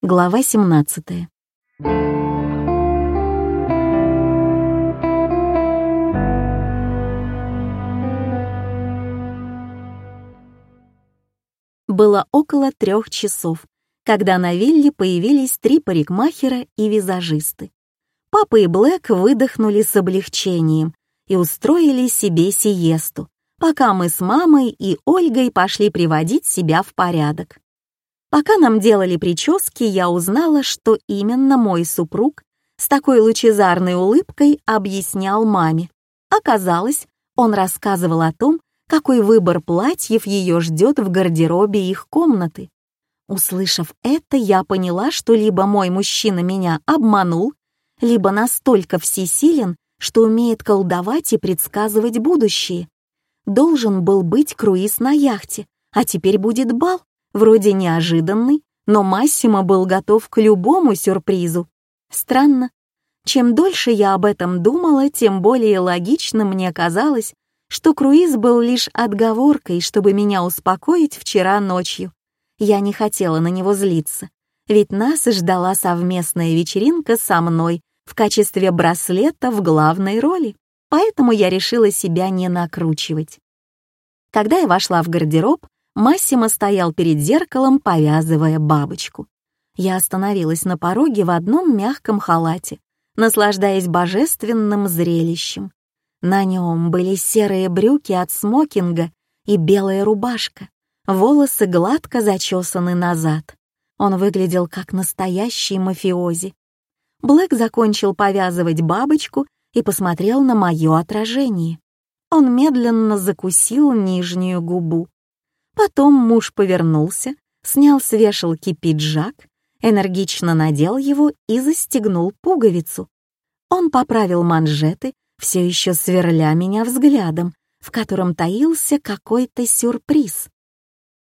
Глава 17. Было около трех часов, когда на вилле появились три парикмахера и визажисты. Папа и Блэк выдохнули с облегчением и устроили себе сиесту, пока мы с мамой и Ольгой пошли приводить себя в порядок. Пока нам делали прически, я узнала, что именно мой супруг с такой лучезарной улыбкой объяснял маме. Оказалось, он рассказывал о том, какой выбор платьев ее ждет в гардеробе их комнаты. Услышав это, я поняла, что либо мой мужчина меня обманул, либо настолько всесилен, что умеет колдовать и предсказывать будущее. Должен был быть круиз на яхте, а теперь будет бал. Вроде неожиданный, но Массимо был готов к любому сюрпризу. Странно. Чем дольше я об этом думала, тем более логично мне казалось, что круиз был лишь отговоркой, чтобы меня успокоить вчера ночью. Я не хотела на него злиться, ведь нас ждала совместная вечеринка со мной в качестве браслета в главной роли, поэтому я решила себя не накручивать. Когда я вошла в гардероб, Массимо стоял перед зеркалом, повязывая бабочку. Я остановилась на пороге в одном мягком халате, наслаждаясь божественным зрелищем. На нем были серые брюки от смокинга и белая рубашка, волосы гладко зачесаны назад. Он выглядел как настоящий мафиози. Блэк закончил повязывать бабочку и посмотрел на мое отражение. Он медленно закусил нижнюю губу. Потом муж повернулся, снял с вешалки пиджак, энергично надел его и застегнул пуговицу. Он поправил манжеты, все еще сверля меня взглядом, в котором таился какой-то сюрприз.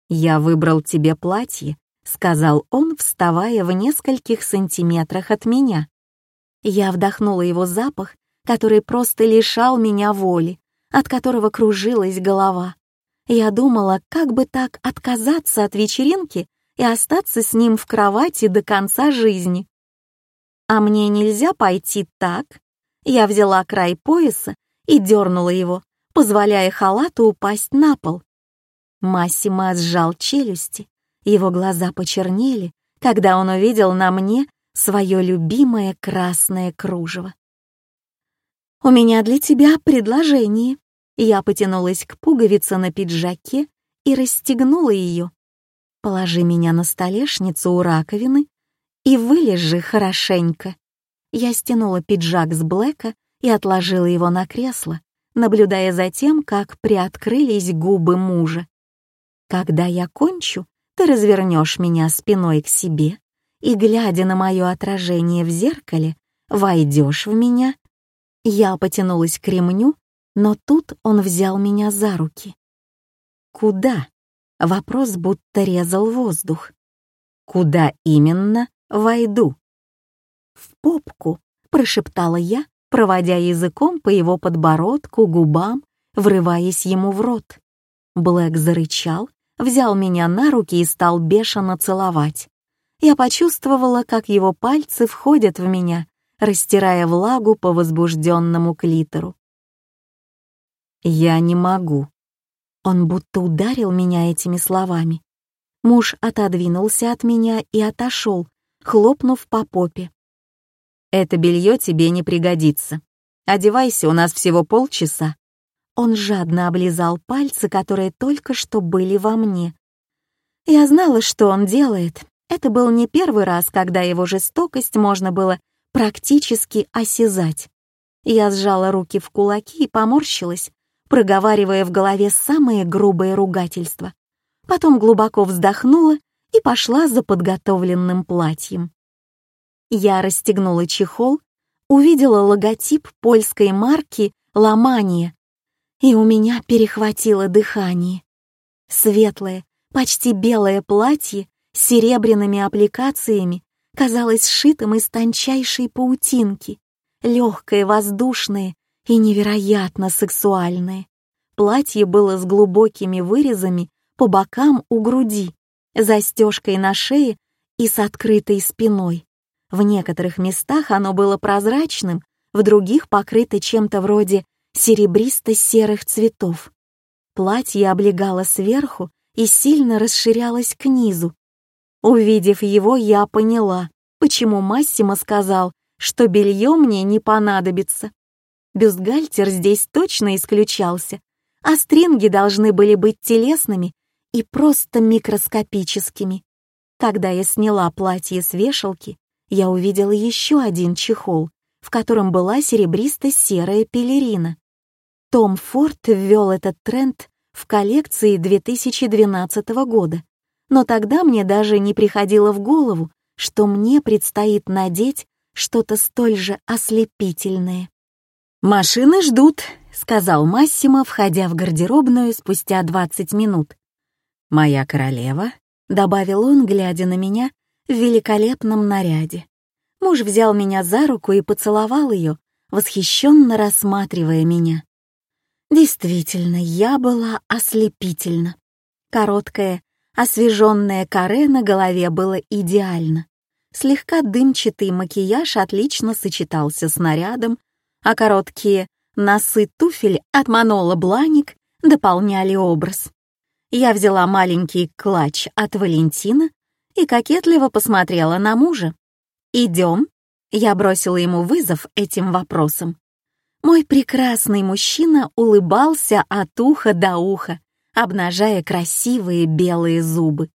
«Я выбрал тебе платье», — сказал он, вставая в нескольких сантиметрах от меня. Я вдохнула его запах, который просто лишал меня воли, от которого кружилась голова. Я думала, как бы так отказаться от вечеринки и остаться с ним в кровати до конца жизни. А мне нельзя пойти так. Я взяла край пояса и дернула его, позволяя халату упасть на пол. Массимо сжал челюсти, его глаза почернели, когда он увидел на мне свое любимое красное кружево. «У меня для тебя предложение», я потянулась к пуговице на пиджаке и расстегнула ее. Положи меня на столешницу у раковины и вылежи хорошенько. Я стянула пиджак с Блэка и отложила его на кресло, наблюдая за тем, как приоткрылись губы мужа. Когда я кончу, ты развернешь меня спиной к себе и, глядя на мое отражение в зеркале, войдешь в меня. Я потянулась к ремню но тут он взял меня за руки. «Куда?» — вопрос будто резал воздух. «Куда именно войду?» «В попку», — прошептала я, проводя языком по его подбородку, губам, врываясь ему в рот. Блэк зарычал, взял меня на руки и стал бешено целовать. Я почувствовала, как его пальцы входят в меня, растирая влагу по возбужденному клитору. «Я не могу». Он будто ударил меня этими словами. Муж отодвинулся от меня и отошел, хлопнув по попе. «Это белье тебе не пригодится. Одевайся, у нас всего полчаса». Он жадно облизал пальцы, которые только что были во мне. Я знала, что он делает. Это был не первый раз, когда его жестокость можно было практически осязать. Я сжала руки в кулаки и поморщилась, проговаривая в голове самые грубые ругательства. Потом глубоко вздохнула и пошла за подготовленным платьем. Я расстегнула чехол, увидела логотип польской марки «Ломания», и у меня перехватило дыхание. Светлое, почти белое платье с серебряными аппликациями казалось сшитым из тончайшей паутинки, легкое, воздушное и невероятно сексуальное. Платье было с глубокими вырезами по бокам у груди, застежкой на шее и с открытой спиной. В некоторых местах оно было прозрачным, в других покрыто чем-то вроде серебристо-серых цветов. Платье облегало сверху и сильно расширялось к низу. Увидев его, я поняла, почему Массимо сказал, что белье мне не понадобится. Бюстгальтер здесь точно исключался, а стринги должны были быть телесными и просто микроскопическими. Когда я сняла платье с вешалки, я увидела еще один чехол, в котором была серебристо-серая пелерина. Том Форд ввел этот тренд в коллекции 2012 года, но тогда мне даже не приходило в голову, что мне предстоит надеть что-то столь же ослепительное. «Машины ждут», — сказал Массимо, входя в гардеробную спустя 20 минут. «Моя королева», — добавил он, глядя на меня в великолепном наряде. Муж взял меня за руку и поцеловал ее, восхищенно рассматривая меня. Действительно, я была ослепительна. Короткое, освеженное каре на голове было идеально. Слегка дымчатый макияж отлично сочетался с нарядом, а короткие носы туфель от Манола Бланик дополняли образ. Я взяла маленький клатч от Валентина и кокетливо посмотрела на мужа. «Идем?» Я бросила ему вызов этим вопросом. Мой прекрасный мужчина улыбался от уха до уха, обнажая красивые белые зубы.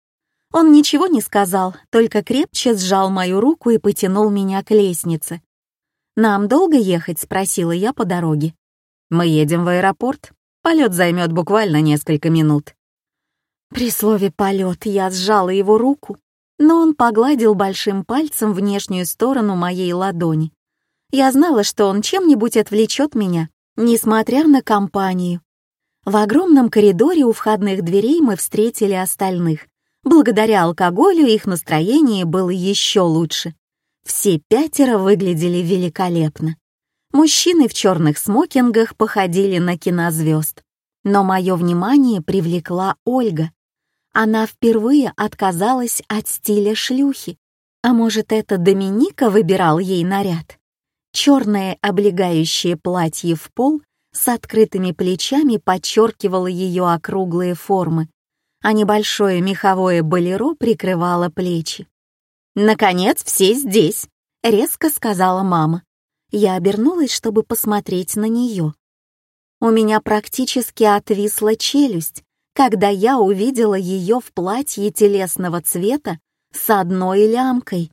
Он ничего не сказал, только крепче сжал мою руку и потянул меня к лестнице. «Нам долго ехать?» — спросила я по дороге. «Мы едем в аэропорт. Полет займет буквально несколько минут». При слове «полет» я сжала его руку, но он погладил большим пальцем внешнюю сторону моей ладони. Я знала, что он чем-нибудь отвлечет меня, несмотря на компанию. В огромном коридоре у входных дверей мы встретили остальных, Благодаря алкоголю их настроение было еще лучше. Все пятеро выглядели великолепно. Мужчины в черных смокингах походили на кинозвезд. Но мое внимание привлекла Ольга. Она впервые отказалась от стиля шлюхи. А может, это Доминика выбирал ей наряд? Черное облегающее платье в пол с открытыми плечами подчеркивало ее округлые формы, а небольшое меховое болеро прикрывало плечи. «Наконец, все здесь!» — резко сказала мама. Я обернулась, чтобы посмотреть на нее. У меня практически отвисла челюсть, когда я увидела ее в платье телесного цвета с одной лямкой.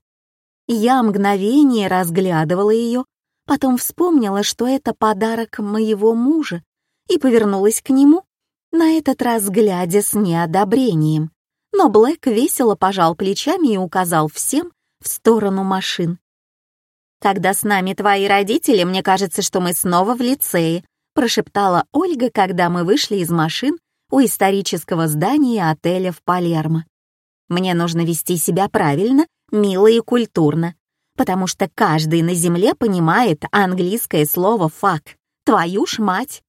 Я мгновение разглядывала ее, потом вспомнила, что это подарок моего мужа, и повернулась к нему на этот раз глядя с неодобрением. Но Блэк весело пожал плечами и указал всем в сторону машин. «Когда с нами твои родители, мне кажется, что мы снова в лицее», прошептала Ольга, когда мы вышли из машин у исторического здания отеля в Палермо. «Мне нужно вести себя правильно, мило и культурно, потому что каждый на земле понимает английское слово «фак». Твою ж мать!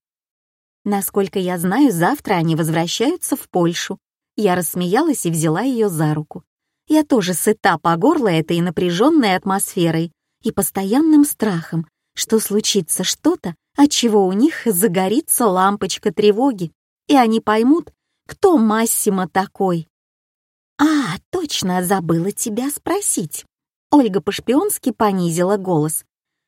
Насколько я знаю, завтра они возвращаются в Польшу. Я рассмеялась и взяла ее за руку. Я тоже сыта по горло этой напряженной атмосферой и постоянным страхом, что случится что-то, от чего у них загорится лампочка тревоги, и они поймут, кто Массимо такой. «А, точно, забыла тебя спросить». Ольга по-шпионски понизила голос.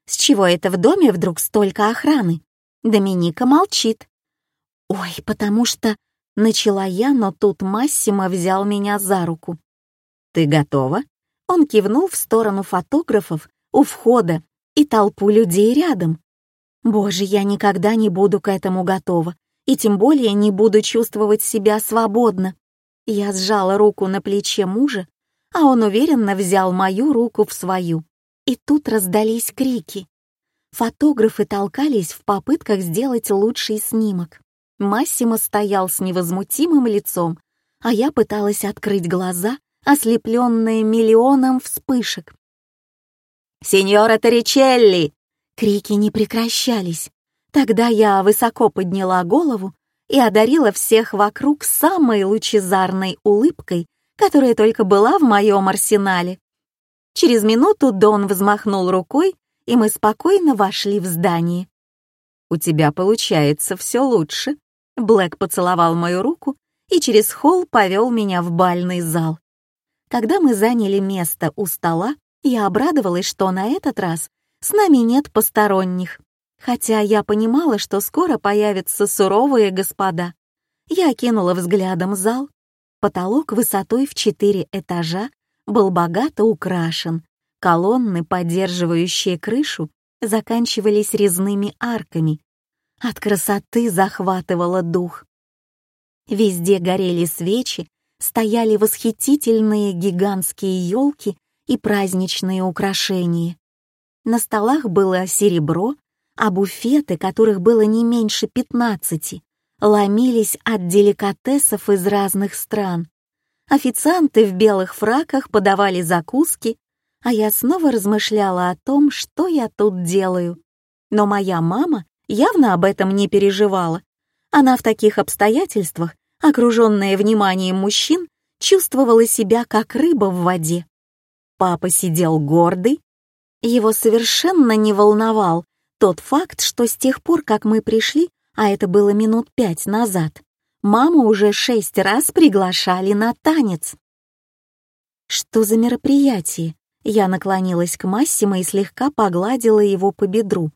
«С чего это в доме вдруг столько охраны?» Доминика молчит. «Ой, потому что...» — начала я, но тут Массимо взял меня за руку. «Ты готова?» Он кивнул в сторону фотографов у входа и толпу людей рядом. «Боже, я никогда не буду к этому готова, и тем более не буду чувствовать себя свободно». Я сжала руку на плече мужа, а он уверенно взял мою руку в свою. И тут раздались крики. Фотографы толкались в попытках сделать лучший снимок. Массимо стоял с невозмутимым лицом, а я пыталась открыть глаза, ослепленные миллионом вспышек. «Сеньора Торричелли!» Крики не прекращались. Тогда я высоко подняла голову и одарила всех вокруг самой лучезарной улыбкой, которая только была в моем арсенале. Через минуту Дон взмахнул рукой, и мы спокойно вошли в здание. «У тебя получается все лучше», — Блэк поцеловал мою руку и через холл повел меня в бальный зал. Когда мы заняли место у стола, я обрадовалась, что на этот раз с нами нет посторонних, хотя я понимала, что скоро появятся суровые господа. Я окинула взглядом зал. Потолок высотой в четыре этажа был богато украшен. Колонны, поддерживающие крышу, заканчивались резными арками. От красоты захватывало дух. Везде горели свечи, стояли восхитительные гигантские елки и праздничные украшения. На столах было серебро, а буфеты, которых было не меньше пятнадцати, ломились от деликатесов из разных стран. Официанты в белых фраках подавали закуски, а я снова размышляла о том, что я тут делаю. Но моя мама явно об этом не переживала. Она в таких обстоятельствах, окруженная вниманием мужчин, чувствовала себя как рыба в воде. Папа сидел гордый. Его совершенно не волновал тот факт, что с тех пор, как мы пришли, а это было минут пять назад, маму уже шесть раз приглашали на танец. Что за мероприятие? Я наклонилась к Массимо и слегка погладила его по бедру.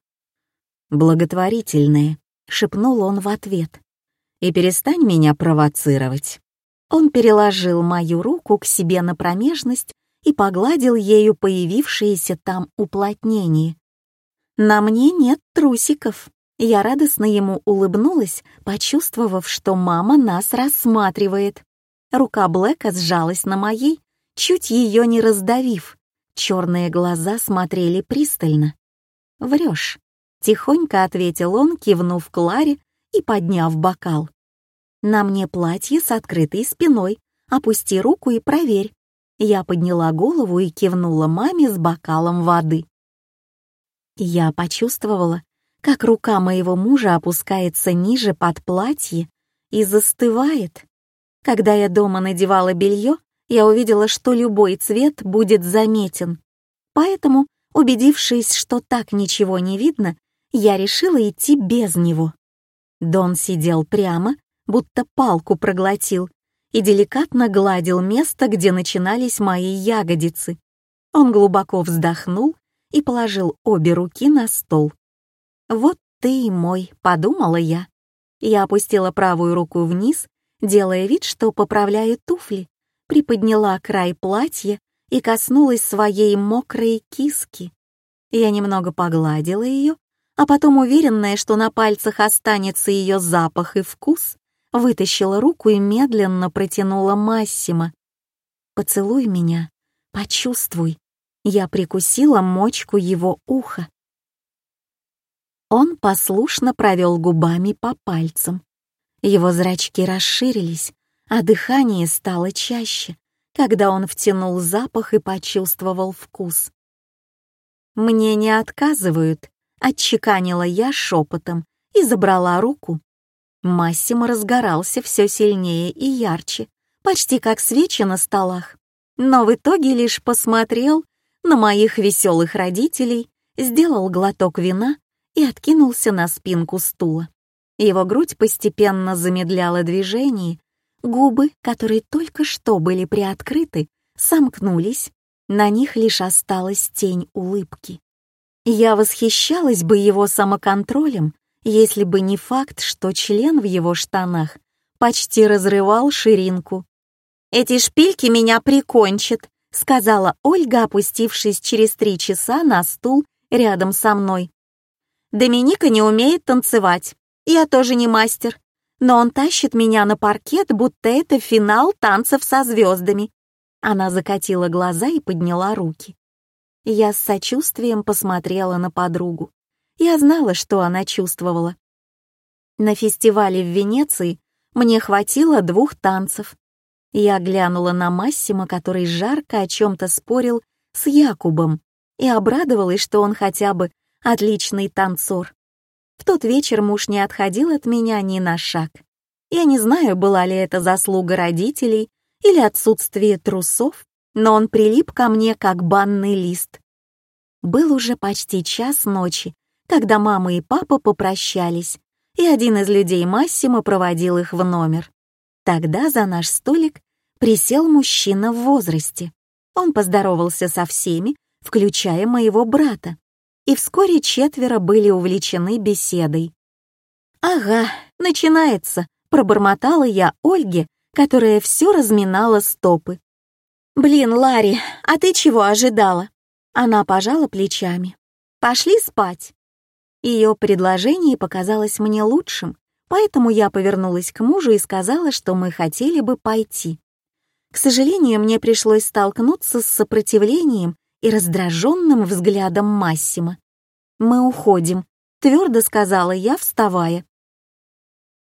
«Благотворительное», — шепнул он в ответ. «И перестань меня провоцировать». Он переложил мою руку к себе на промежность и погладил ею появившееся там уплотнение. «На мне нет трусиков». Я радостно ему улыбнулась, почувствовав, что мама нас рассматривает. Рука Блэка сжалась на моей, чуть ее не раздавив. Черные глаза смотрели пристально. «Врешь», — тихонько ответил он, кивнув Кларе и подняв бокал. «На мне платье с открытой спиной. Опусти руку и проверь». Я подняла голову и кивнула маме с бокалом воды. Я почувствовала, как рука моего мужа опускается ниже под платье и застывает. Когда я дома надевала белье, я увидела, что любой цвет будет заметен. Поэтому, убедившись, что так ничего не видно, я решила идти без него. Дон сидел прямо, будто палку проглотил, и деликатно гладил место, где начинались мои ягодицы. Он глубоко вздохнул и положил обе руки на стол. «Вот ты и мой», — подумала я. Я опустила правую руку вниз, делая вид, что поправляю туфли, приподняла край платья и коснулась своей мокрой киски. Я немного погладила ее, а потом, уверенная, что на пальцах останется ее запах и вкус, вытащила руку и медленно протянула Массима. «Поцелуй меня, почувствуй». Я прикусила мочку его уха. Он послушно провел губами по пальцам. Его зрачки расширились, а дыхание стало чаще, когда он втянул запах и почувствовал вкус. «Мне не отказывают», — отчеканила я шепотом и забрала руку, Массимо разгорался все сильнее и ярче, почти как свечи на столах. Но в итоге лишь посмотрел на моих веселых родителей, сделал глоток вина и откинулся на спинку стула. Его грудь постепенно замедляла движение, губы, которые только что были приоткрыты, сомкнулись, на них лишь осталась тень улыбки. Я восхищалась бы его самоконтролем, если бы не факт, что член в его штанах почти разрывал ширинку. «Эти шпильки меня прикончат», — сказала Ольга, опустившись через три часа на стул рядом со мной. «Доминика не умеет танцевать, я тоже не мастер, но он тащит меня на паркет, будто это финал танцев со звездами». Она закатила глаза и подняла руки. Я с сочувствием посмотрела на подругу. Я знала, что она чувствовала. На фестивале в Венеции мне хватило двух танцев. Я глянула на Массима, который жарко о чем-то спорил с Якубом, и обрадовалась, что он хотя бы отличный танцор. В тот вечер муж не отходил от меня ни на шаг. Я не знаю, была ли это заслуга родителей или отсутствие трусов, но он прилип ко мне, как банный лист. Был уже почти час ночи, когда мама и папа попрощались, и один из людей Массимо проводил их в номер. Тогда за наш столик присел мужчина в возрасте. Он поздоровался со всеми, включая моего брата, и вскоре четверо были увлечены беседой. «Ага, начинается», — пробормотала я Ольге, которая все разминала стопы. «Блин, Ларри, а ты чего ожидала?» Она пожала плечами. «Пошли спать». Ее предложение показалось мне лучшим, поэтому я повернулась к мужу и сказала, что мы хотели бы пойти. К сожалению, мне пришлось столкнуться с сопротивлением и раздраженным взглядом Массима. «Мы уходим», — твердо сказала я, вставая.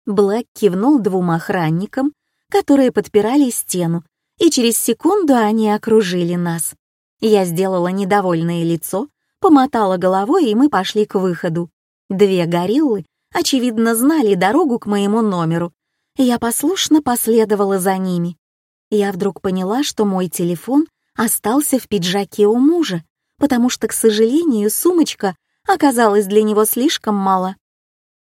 Блэк кивнул двум охранникам, которые подпирали стену, и через секунду они окружили нас. Я сделала недовольное лицо, помотала головой, и мы пошли к выходу. Две гориллы, очевидно, знали дорогу к моему номеру. Я послушно последовала за ними. Я вдруг поняла, что мой телефон остался в пиджаке у мужа, потому что, к сожалению, сумочка оказалась для него слишком мало.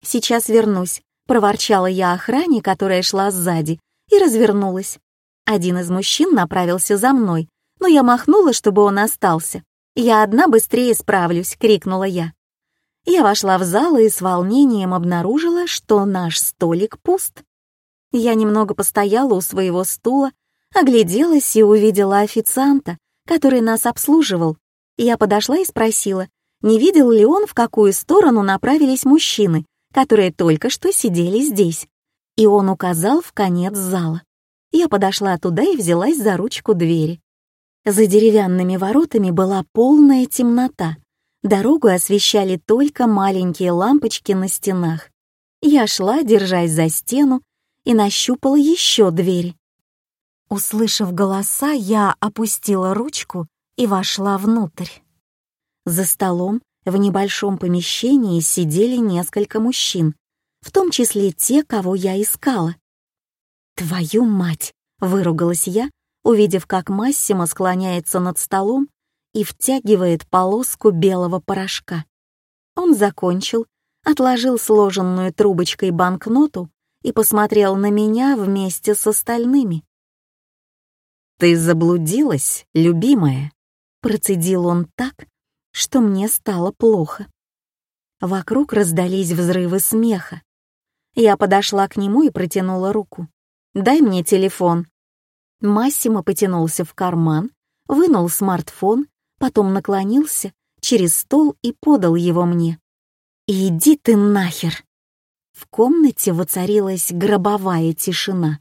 «Сейчас вернусь», — проворчала я охране, которая шла сзади, и развернулась. Один из мужчин направился за мной, но я махнула, чтобы он остался. «Я одна быстрее справлюсь», — крикнула я. Я вошла в зал и с волнением обнаружила, что наш столик пуст. Я немного постояла у своего стула, огляделась и увидела официанта, который нас обслуживал. Я подошла и спросила, не видел ли он, в какую сторону направились мужчины, которые только что сидели здесь. И он указал в конец зала. Я подошла туда и взялась за ручку двери. За деревянными воротами была полная темнота. Дорогу освещали только маленькие лампочки на стенах. Я шла, держась за стену, и нащупала еще двери. Услышав голоса, я опустила ручку и вошла внутрь. За столом в небольшом помещении сидели несколько мужчин, в том числе те, кого я искала. «Твою мать!» — выругалась я, увидев, как Массимо склоняется над столом и втягивает полоску белого порошка. Он закончил, отложил сложенную трубочкой банкноту и посмотрел на меня вместе с остальными. «Ты заблудилась, любимая?» Процедил он так, что мне стало плохо. Вокруг раздались взрывы смеха. Я подошла к нему и протянула руку. «Дай мне телефон». Массимо потянулся в карман, вынул смартфон, потом наклонился через стол и подал его мне. «Иди ты нахер!» В комнате воцарилась гробовая тишина,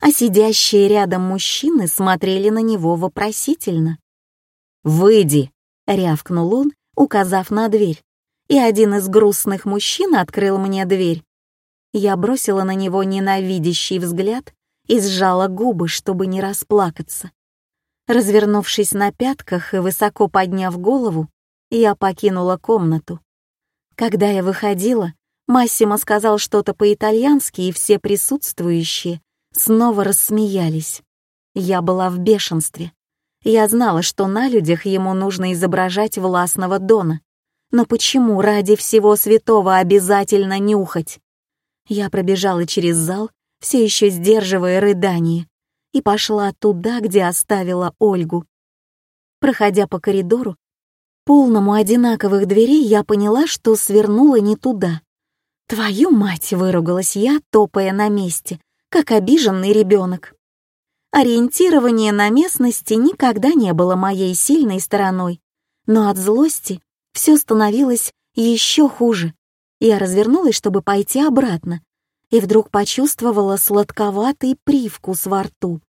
а сидящие рядом мужчины смотрели на него вопросительно. «Выйди!» — рявкнул он, указав на дверь, и один из грустных мужчин открыл мне дверь. Я бросила на него ненавидящий взгляд и сжала губы, чтобы не расплакаться. Развернувшись на пятках и высоко подняв голову, я покинула комнату. Когда я выходила, Массимо сказал что-то по-итальянски, и все присутствующие снова рассмеялись. Я была в бешенстве. Я знала, что на людях ему нужно изображать властного Дона. Но почему ради всего святого обязательно нюхать? Я пробежала через зал, все еще сдерживая рыдание, и пошла туда, где оставила Ольгу. Проходя по коридору, полному одинаковых дверей, я поняла, что свернула не туда. «Твою мать!» — выругалась я, топая на месте, как обиженный ребенок. Ориентирование на местности никогда не было моей сильной стороной, но от злости все становилось еще хуже. Я развернулась, чтобы пойти обратно, и вдруг почувствовала сладковатый привкус во рту.